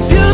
of you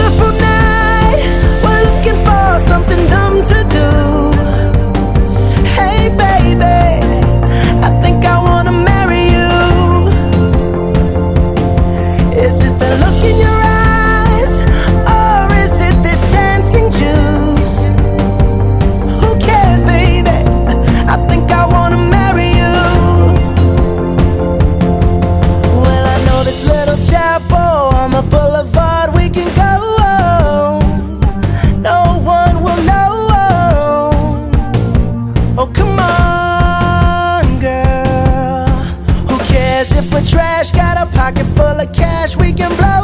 pocket full of cash, we can blow.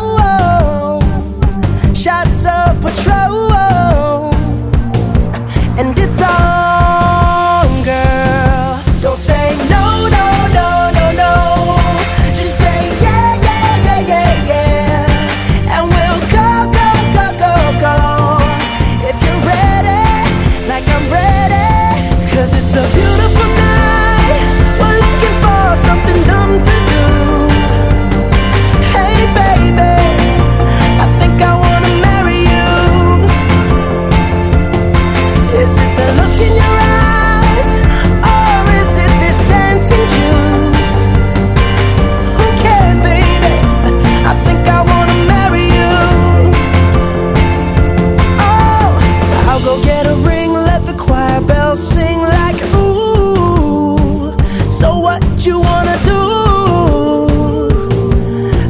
sing like ooh. So what you wanna do?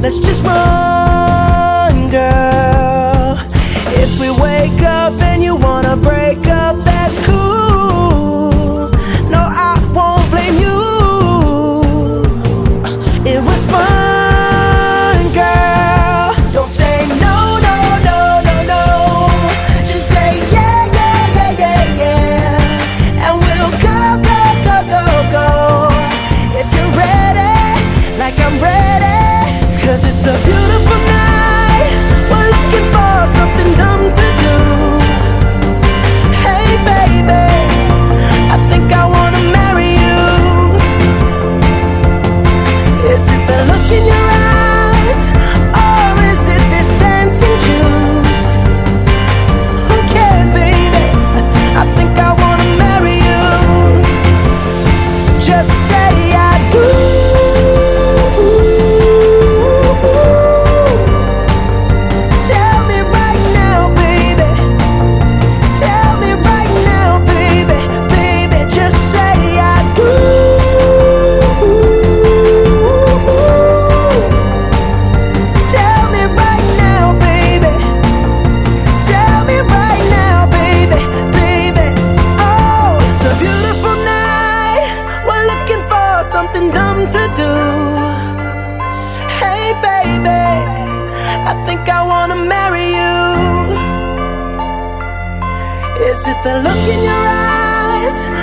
Let's just run, girl. If we wake up and you wanna break up, that's cool. No, I won't blame you. It was fun. say I nothing to do. Hey, baby, I think I wanna marry you. Is it the look in your eyes?